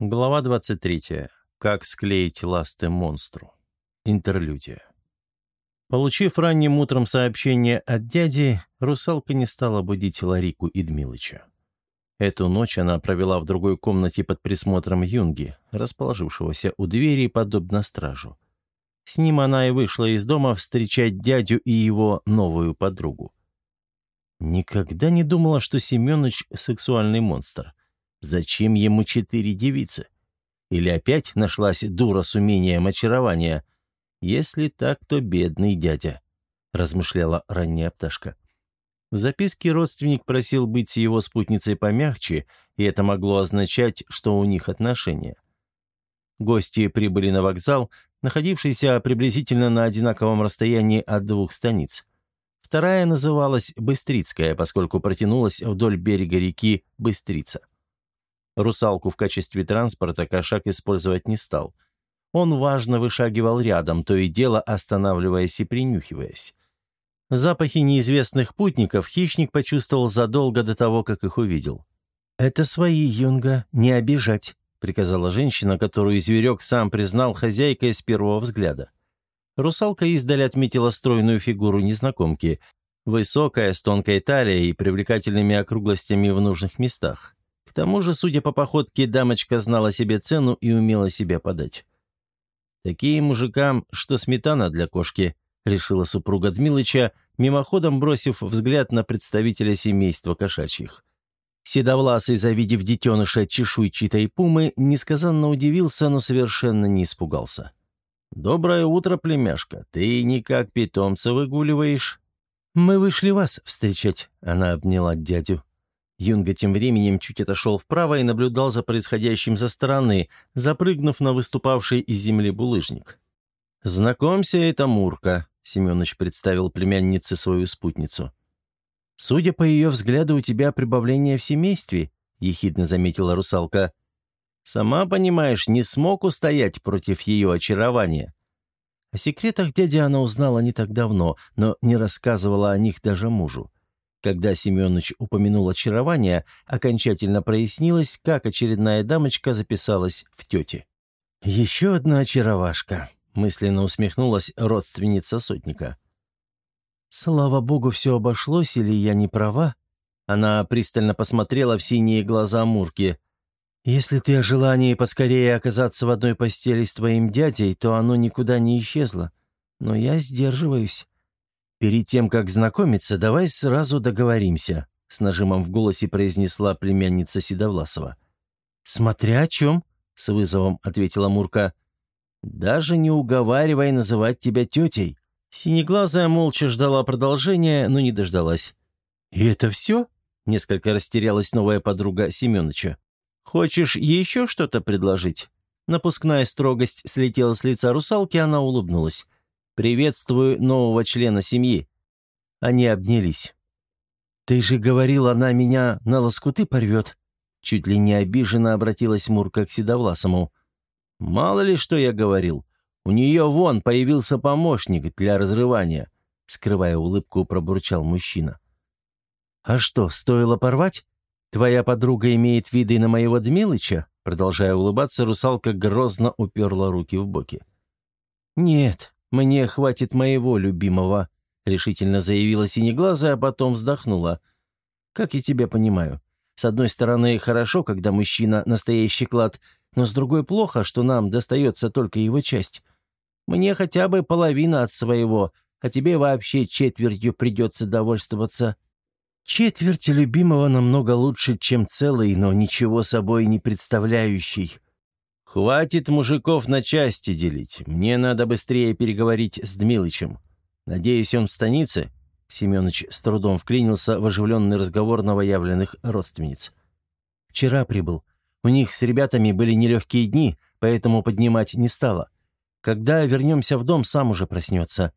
Глава 23. Как склеить ласты монстру. Интерлюдия. Получив ранним утром сообщение от дяди, русалка не стала будить Ларику и Дмилыча. Эту ночь она провела в другой комнате под присмотром Юнги, расположившегося у двери, подобно стражу. С ним она и вышла из дома встречать дядю и его новую подругу. Никогда не думала, что Семёныч — сексуальный монстр. Зачем ему четыре девицы? Или опять нашлась дура с умением очарования? Если так, то бедный дядя, — размышляла ранняя пташка. В записке родственник просил быть с его спутницей помягче, и это могло означать, что у них отношения. Гости прибыли на вокзал, находившийся приблизительно на одинаковом расстоянии от двух станиц. Вторая называлась Быстрицкая, поскольку протянулась вдоль берега реки Быстрица. Русалку в качестве транспорта кошак использовать не стал. Он важно вышагивал рядом, то и дело останавливаясь и принюхиваясь. Запахи неизвестных путников хищник почувствовал задолго до того, как их увидел. «Это свои, Юнга, не обижать», — приказала женщина, которую зверек сам признал хозяйкой с первого взгляда. Русалка издали отметила стройную фигуру незнакомки, высокая, с тонкой талией и привлекательными округлостями в нужных местах. К тому же, судя по походке, дамочка знала себе цену и умела себя подать. «Такие мужикам, что сметана для кошки», — решила супруга Дмилыча, мимоходом бросив взгляд на представителя семейства кошачьих. Седовласый, завидев детеныша чешуйчатой пумы, несказанно удивился, но совершенно не испугался. «Доброе утро, племяшка. Ты никак питомца выгуливаешь?» «Мы вышли вас встречать», — она обняла дядю. Юнга тем временем чуть отошел вправо и наблюдал за происходящим со стороны, запрыгнув на выступавший из земли булыжник. «Знакомься, это Мурка», — Семенович представил племяннице свою спутницу. «Судя по ее взгляду, у тебя прибавление в семействе», — ехидно заметила русалка. Сама понимаешь, не смог устоять против ее очарования. О секретах дяди она узнала не так давно, но не рассказывала о них даже мужу. Когда Семенович упомянул очарование, окончательно прояснилось, как очередная дамочка записалась в тете. «Еще одна очаровашка», — мысленно усмехнулась родственница сотника. «Слава богу, все обошлось, или я не права?» Она пристально посмотрела в синие глаза Мурки. Если ты о желании поскорее оказаться в одной постели с твоим дядей, то оно никуда не исчезло. Но я сдерживаюсь. Перед тем, как знакомиться, давай сразу договоримся», — с нажимом в голосе произнесла племянница Седовласова. «Смотря о чем», — с вызовом ответила Мурка. «Даже не уговаривай называть тебя тетей». Синеглазая молча ждала продолжения, но не дождалась. «И это все?» — несколько растерялась новая подруга Семеновича. «Хочешь еще что-то предложить?» Напускная строгость слетела с лица русалки, она улыбнулась. «Приветствую нового члена семьи». Они обнялись. «Ты же говорил, она меня на лоскуты порвет?» Чуть ли не обиженно обратилась Мурка к Седовласому. «Мало ли, что я говорил. У нее вон появился помощник для разрывания», скрывая улыбку, пробурчал мужчина. «А что, стоило порвать?» «Твоя подруга имеет виды на моего Дмилыча?» Продолжая улыбаться, русалка грозно уперла руки в боки. «Нет, мне хватит моего любимого», — решительно заявила Синеглазая, а потом вздохнула. «Как я тебя понимаю. С одной стороны, хорошо, когда мужчина — настоящий клад, но с другой плохо, что нам достается только его часть. Мне хотя бы половина от своего, а тебе вообще четвертью придется довольствоваться». Четверть любимого намного лучше, чем целый, но ничего собой не представляющий. Хватит мужиков на части делить. Мне надо быстрее переговорить с Дмилычем. Надеюсь, он в станице?» Семенович с трудом вклинился в оживленный разговор новоявленных родственниц. «Вчера прибыл. У них с ребятами были нелегкие дни, поэтому поднимать не стало. Когда вернемся в дом, сам уже проснется.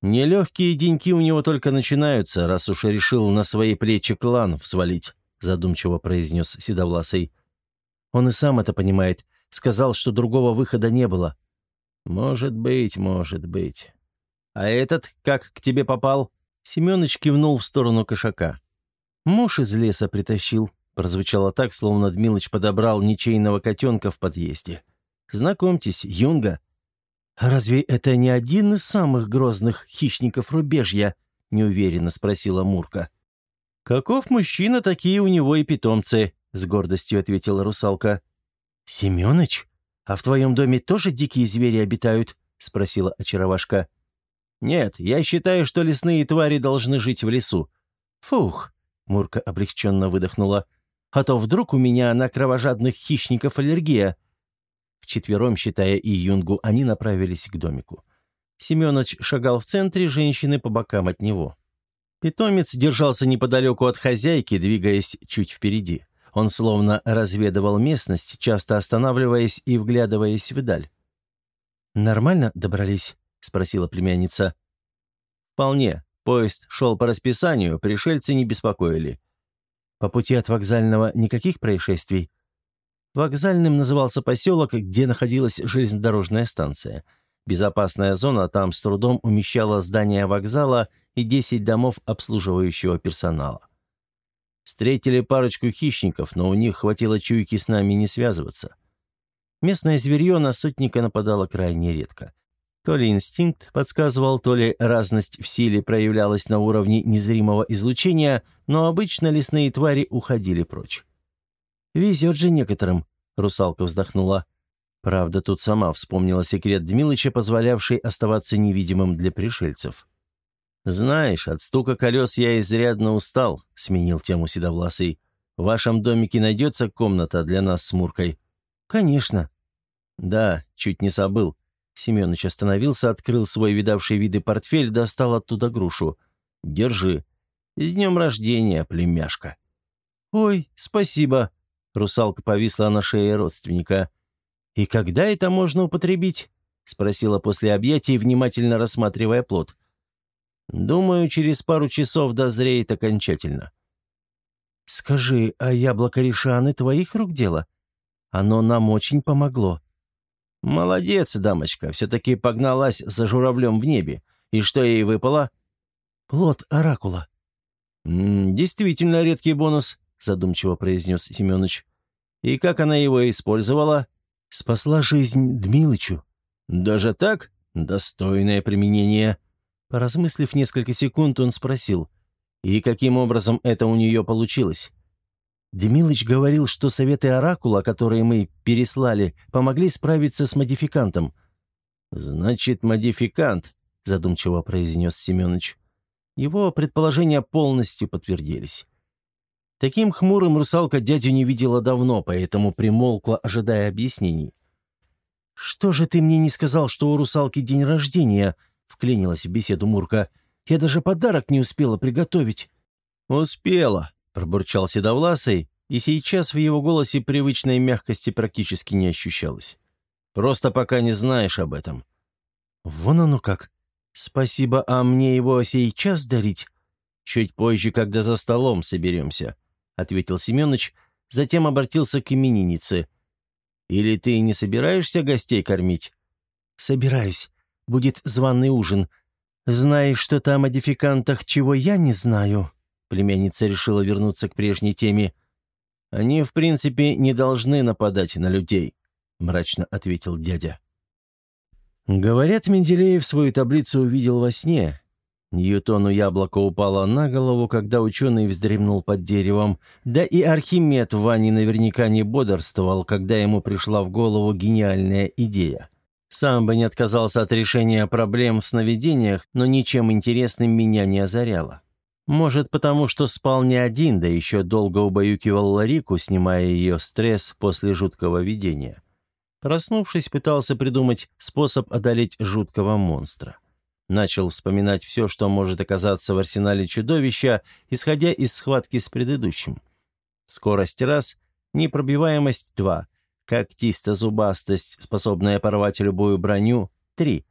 «Нелегкие деньки у него только начинаются, раз уж решил на свои плечи клан взвалить», задумчиво произнес Седовласый. «Он и сам это понимает. Сказал, что другого выхода не было». «Может быть, может быть. А этот как к тебе попал?» Семенович кивнул в сторону кошака. «Муж из леса притащил», прозвучало так, словно Дмилыч подобрал ничейного котенка в подъезде. «Знакомьтесь, Юнга». «Разве это не один из самых грозных хищников рубежья?» — неуверенно спросила Мурка. «Каков мужчина, такие у него и питомцы», — с гордостью ответила русалка. «Семёныч, а в твоем доме тоже дикие звери обитают?» — спросила очаровашка. «Нет, я считаю, что лесные твари должны жить в лесу». «Фух», — Мурка облегченно выдохнула, «а то вдруг у меня на кровожадных хищников аллергия». Вчетвером, считая и Юнгу, они направились к домику. Семёныч шагал в центре, женщины по бокам от него. Питомец держался неподалеку от хозяйки, двигаясь чуть впереди. Он словно разведывал местность, часто останавливаясь и вглядываясь вдаль. «Нормально добрались?» — спросила племянница. «Вполне. Поезд шел по расписанию, пришельцы не беспокоили. По пути от вокзального никаких происшествий?» Вокзальным назывался поселок, где находилась железнодорожная станция. Безопасная зона там с трудом умещала здание вокзала и 10 домов обслуживающего персонала. Встретили парочку хищников, но у них хватило чуйки с нами не связываться. Местное зверье на сотника нападало крайне редко. То ли инстинкт подсказывал, то ли разность в силе проявлялась на уровне незримого излучения, но обычно лесные твари уходили прочь. «Везет же некоторым», — русалка вздохнула. Правда, тут сама вспомнила секрет Дмилыча, позволявший оставаться невидимым для пришельцев. «Знаешь, от стука колес я изрядно устал», — сменил тему Седовласый. «В вашем домике найдется комната для нас с Муркой?» «Конечно». «Да, чуть не забыл. Семенович остановился, открыл свой видавший виды портфель, достал оттуда грушу. «Держи. С днем рождения, племяшка». «Ой, спасибо». Русалка повисла на шее родственника. «И когда это можно употребить?» — спросила после объятий, внимательно рассматривая плод. «Думаю, через пару часов дозреет окончательно». «Скажи, а яблоко решаны твоих рук дело? Оно нам очень помогло». «Молодец, дамочка, все-таки погналась за журавлем в небе. И что ей выпало?» «Плод оракула». «М -м, «Действительно редкий бонус», — задумчиво произнес Семенович. «И как она его использовала?» «Спасла жизнь Дмилычу». «Даже так? Достойное применение». Поразмыслив несколько секунд, он спросил, «И каким образом это у нее получилось?» Демилыч говорил, что советы Оракула, которые мы переслали, помогли справиться с модификантом. «Значит, модификант», — задумчиво произнес Семенович. Его предположения полностью подтвердились. Таким хмурым русалка дядю не видела давно, поэтому примолкла, ожидая объяснений. «Что же ты мне не сказал, что у русалки день рождения?» — вклинилась в беседу Мурка. «Я даже подарок не успела приготовить». «Успела», — пробурчал Седовласый, и сейчас в его голосе привычной мягкости практически не ощущалось. «Просто пока не знаешь об этом». «Вон оно как. Спасибо, а мне его сейчас дарить?» «Чуть позже, когда за столом соберемся», — ответил Семенович, затем обратился к имениннице. «Или ты не собираешься гостей кормить?» «Собираюсь. Будет званый ужин. Знаешь что-то о модификантах, чего я не знаю?» Племянница решила вернуться к прежней теме. «Они, в принципе, не должны нападать на людей», — мрачно ответил дядя. Говорят, Менделеев свою таблицу увидел во сне. Ньютону яблоко упало на голову, когда ученый вздремнул под деревом, да и Архимед в ванне наверняка не бодрствовал, когда ему пришла в голову гениальная идея. Сам бы не отказался от решения проблем в сновидениях, но ничем интересным меня не озаряло. Может, потому что спал не один, да еще долго убаюкивал Ларику, снимая ее стресс после жуткого видения. Проснувшись, пытался придумать способ одолеть жуткого монстра. Начал вспоминать все, что может оказаться в арсенале чудовища, исходя из схватки с предыдущим. Скорость раз, непробиваемость два, когтисто-зубастость, способная порвать любую броню три.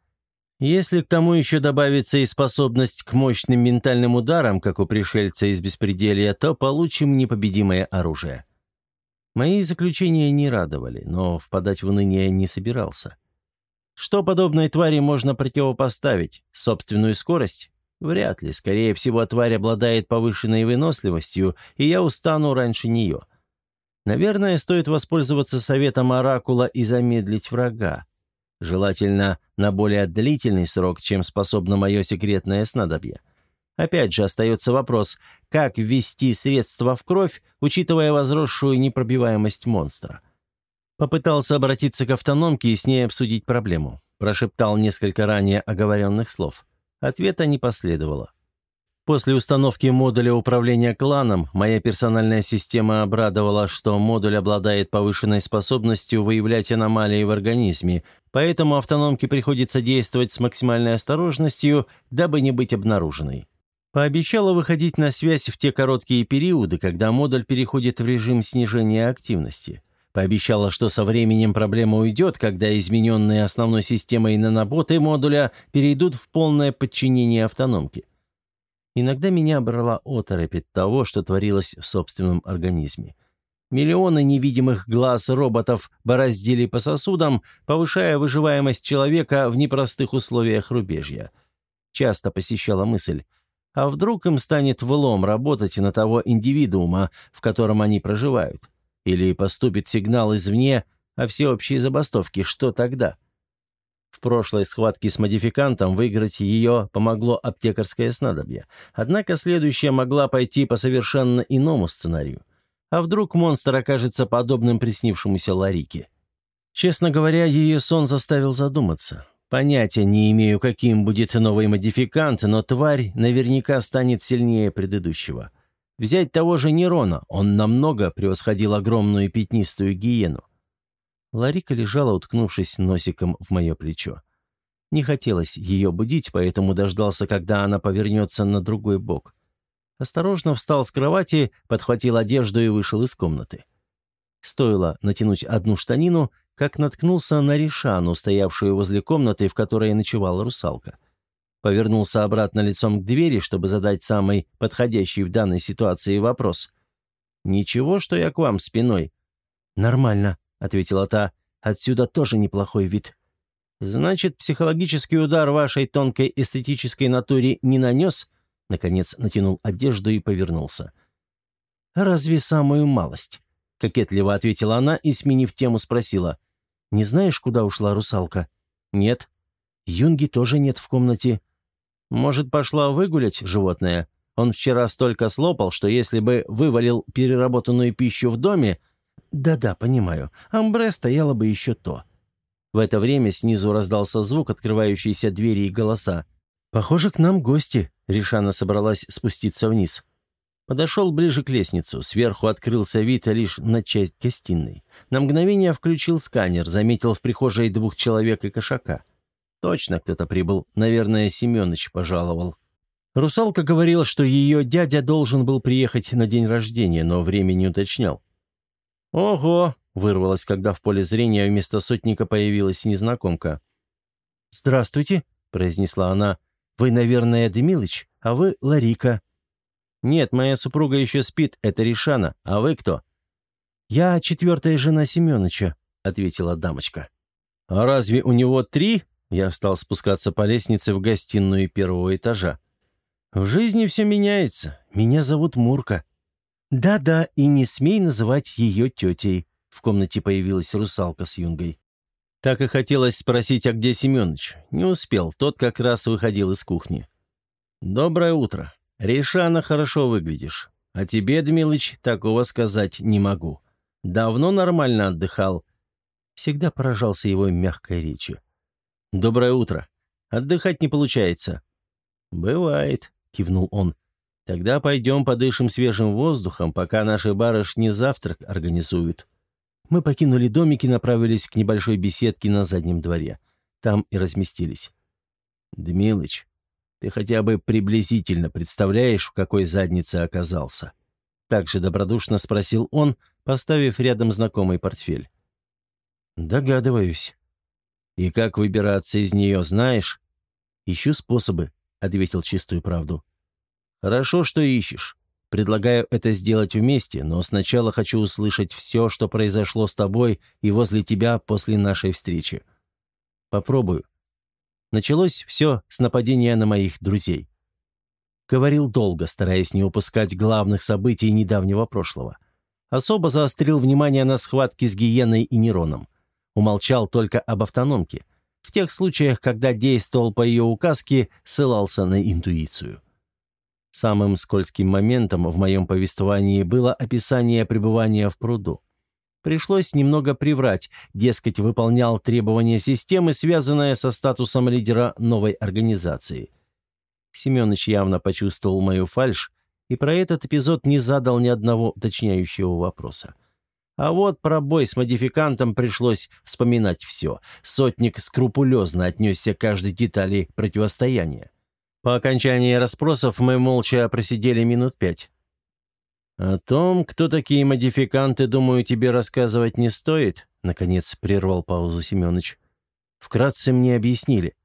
Если к тому еще добавится и способность к мощным ментальным ударам, как у пришельца из беспределья, то получим непобедимое оружие. Мои заключения не радовали, но впадать в уныние не собирался. Что подобной твари можно противопоставить? Собственную скорость? Вряд ли. Скорее всего, тварь обладает повышенной выносливостью, и я устану раньше нее. — Наверное, стоит воспользоваться советом Оракула и замедлить врага. Желательно на более длительный срок, чем способно мое секретное снадобье. Опять же, остается вопрос, как ввести средства в кровь, учитывая возросшую непробиваемость монстра. Попытался обратиться к автономке и с ней обсудить проблему. Прошептал несколько ранее оговоренных слов. Ответа не последовало. После установки модуля управления кланом моя персональная система обрадовала, что модуль обладает повышенной способностью выявлять аномалии в организме, поэтому автономке приходится действовать с максимальной осторожностью, дабы не быть обнаруженной. Пообещала выходить на связь в те короткие периоды, когда модуль переходит в режим снижения активности. Пообещала, что со временем проблема уйдет, когда измененные основной системой наноботы модуля перейдут в полное подчинение автономке. Иногда меня брала оторопь от того, что творилось в собственном организме. Миллионы невидимых глаз роботов бороздили по сосудам, повышая выживаемость человека в непростых условиях рубежья. Часто посещала мысль, а вдруг им станет влом работать на того индивидуума, в котором они проживают? Или поступит сигнал извне о всеобщей забастовке, что тогда? В прошлой схватке с модификантом выиграть ее помогло аптекарское снадобье. Однако следующая могла пойти по совершенно иному сценарию. А вдруг монстр окажется подобным приснившемуся Ларике? Честно говоря, ее сон заставил задуматься. Понятия не имею, каким будет новый модификант, но тварь наверняка станет сильнее предыдущего. Взять того же Нерона, он намного превосходил огромную пятнистую гиену. Ларика лежала, уткнувшись носиком в мое плечо. Не хотелось ее будить, поэтому дождался, когда она повернется на другой бок. Осторожно встал с кровати, подхватил одежду и вышел из комнаты. Стоило натянуть одну штанину, как наткнулся на Ришану, стоявшую возле комнаты, в которой ночевала русалка. Повернулся обратно лицом к двери, чтобы задать самый подходящий в данной ситуации вопрос. «Ничего, что я к вам спиной?» «Нормально», — ответила та. «Отсюда тоже неплохой вид». «Значит, психологический удар вашей тонкой эстетической натуре не нанес?» Наконец натянул одежду и повернулся. «Разве самую малость?» — кокетливо ответила она и, сменив тему, спросила. «Не знаешь, куда ушла русалка?» «Нет». «Юнги тоже нет в комнате». «Может, пошла выгулять, животное? Он вчера столько слопал, что если бы вывалил переработанную пищу в доме, «Да-да, понимаю. Амбре стояло бы еще то». В это время снизу раздался звук открывающейся двери и голоса. «Похоже, к нам гости», — Ришана собралась спуститься вниз. Подошел ближе к лестницу. Сверху открылся вид лишь на часть гостиной. На мгновение включил сканер, заметил в прихожей двух человек и кошака. Точно кто-то прибыл. Наверное, Семенович пожаловал. Русалка говорила, что ее дядя должен был приехать на день рождения, но время не уточнял. «Ого!» — вырвалось, когда в поле зрения вместо сотника появилась незнакомка. «Здравствуйте», — произнесла она. «Вы, наверное, Демилыч, а вы Ларика». «Нет, моя супруга еще спит, это Ришана. А вы кто?» «Я четвертая жена Семеновича», — ответила дамочка. «А разве у него три?» Я стал спускаться по лестнице в гостиную первого этажа. «В жизни все меняется. Меня зовут Мурка». «Да-да, и не смей называть ее тетей», — в комнате появилась русалка с юнгой. Так и хотелось спросить, а где Семенович. Не успел, тот как раз выходил из кухни. «Доброе утро. Решана, хорошо выглядишь. А тебе, Дмилыч, такого сказать не могу. Давно нормально отдыхал». Всегда поражался его мягкой речи. «Доброе утро. Отдыхать не получается». «Бывает», — кивнул он. Тогда пойдем подышим свежим воздухом, пока наши барышни завтрак организуют». Мы покинули домик и направились к небольшой беседке на заднем дворе. Там и разместились. «Дмилыч, ты хотя бы приблизительно представляешь, в какой заднице оказался?» Также добродушно спросил он, поставив рядом знакомый портфель. «Догадываюсь». «И как выбираться из нее, знаешь?» «Ищу способы», — ответил чистую правду. «Хорошо, что ищешь. Предлагаю это сделать вместе, но сначала хочу услышать все, что произошло с тобой и возле тебя после нашей встречи. Попробую. Началось все с нападения на моих друзей. Говорил долго, стараясь не упускать главных событий недавнего прошлого. Особо заострил внимание на схватке с гиеной и Нероном. Умолчал только об автономке. В тех случаях, когда действовал по ее указке, ссылался на интуицию. Самым скользким моментом в моем повествовании было описание пребывания в пруду. Пришлось немного приврать, дескать, выполнял требования системы, связанные со статусом лидера новой организации. Семенович явно почувствовал мою фальшь и про этот эпизод не задал ни одного уточняющего вопроса. А вот про бой с модификантом пришлось вспоминать все. Сотник скрупулезно отнесся к каждой детали противостояния. По окончании расспросов мы молча просидели минут пять. «О том, кто такие модификанты, думаю, тебе рассказывать не стоит», — наконец прервал паузу Семенович. «Вкратце мне объяснили.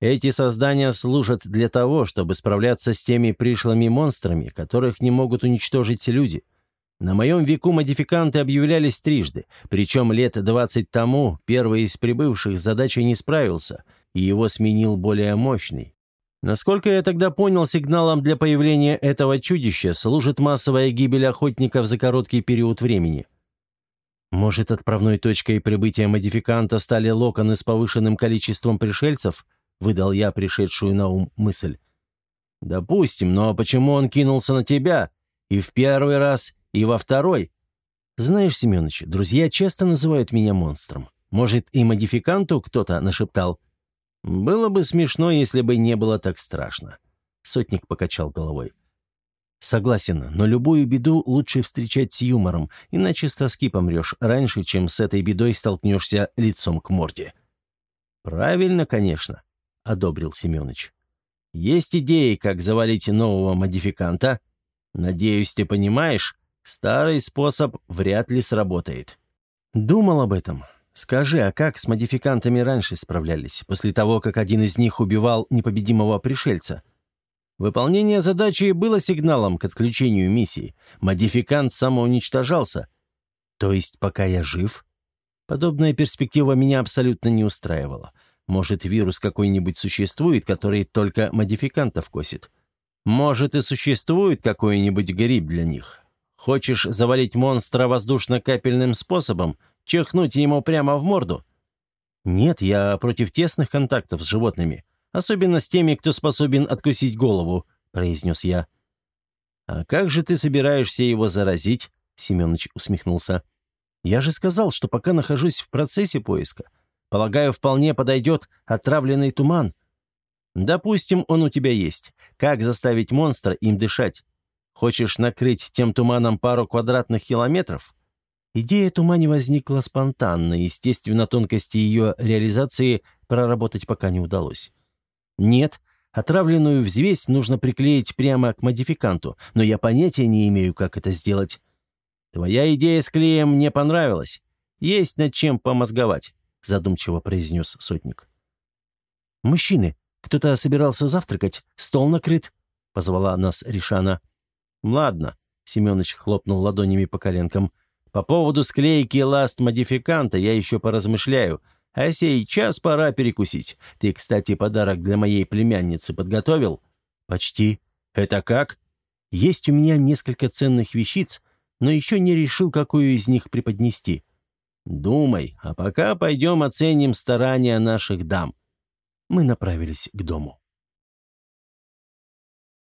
Эти создания служат для того, чтобы справляться с теми пришлыми монстрами, которых не могут уничтожить люди. На моем веку модификанты объявлялись трижды, причем лет двадцать тому первый из прибывших с задачей не справился, и его сменил более мощный, Насколько я тогда понял, сигналом для появления этого чудища служит массовая гибель охотников за короткий период времени. Может, отправной точкой прибытия модификанта стали локоны с повышенным количеством пришельцев? Выдал я пришедшую на ум мысль. Допустим, но почему он кинулся на тебя? И в первый раз, и во второй? Знаешь, Семенович, друзья часто называют меня монстром. Может, и модификанту кто-то нашептал – «Было бы смешно, если бы не было так страшно», — сотник покачал головой. «Согласен, но любую беду лучше встречать с юмором, иначе с тоски помрешь раньше, чем с этой бедой столкнешься лицом к морде». «Правильно, конечно», — одобрил Семенович. «Есть идеи, как завалить нового модификанта? Надеюсь, ты понимаешь, старый способ вряд ли сработает». «Думал об этом. Скажи, а как с модификантами раньше справлялись, после того, как один из них убивал непобедимого пришельца? Выполнение задачи было сигналом к отключению миссии. Модификант самоуничтожался. То есть, пока я жив? Подобная перспектива меня абсолютно не устраивала. Может, вирус какой-нибудь существует, который только модификантов косит? Может, и существует какой-нибудь гриб для них? Хочешь завалить монстра воздушно-капельным способом – Чихнуть ему прямо в морду? Нет, я против тесных контактов с животными, особенно с теми, кто способен откусить голову, произнес я. А как же ты собираешься его заразить? Семенович усмехнулся. Я же сказал, что пока нахожусь в процессе поиска. Полагаю, вполне подойдет отравленный туман. Допустим, он у тебя есть. Как заставить монстра им дышать? Хочешь накрыть тем туманом пару квадратных километров? Идея тумани возникла спонтанно, естественно, тонкости ее реализации проработать пока не удалось. Нет, отравленную взвесь нужно приклеить прямо к модификанту, но я понятия не имею, как это сделать. Твоя идея с клеем мне понравилась. Есть над чем помозговать, задумчиво произнес сотник. «Мужчины, кто-то собирался завтракать, стол накрыт», — позвала нас Ришана. «Ладно», — Семенович хлопнул ладонями по коленкам, — по поводу склейки ласт-модификанта я еще поразмышляю, а сейчас пора перекусить. Ты, кстати, подарок для моей племянницы подготовил? Почти. Это как? Есть у меня несколько ценных вещиц, но еще не решил, какую из них преподнести. Думай, а пока пойдем оценим старания наших дам. Мы направились к дому.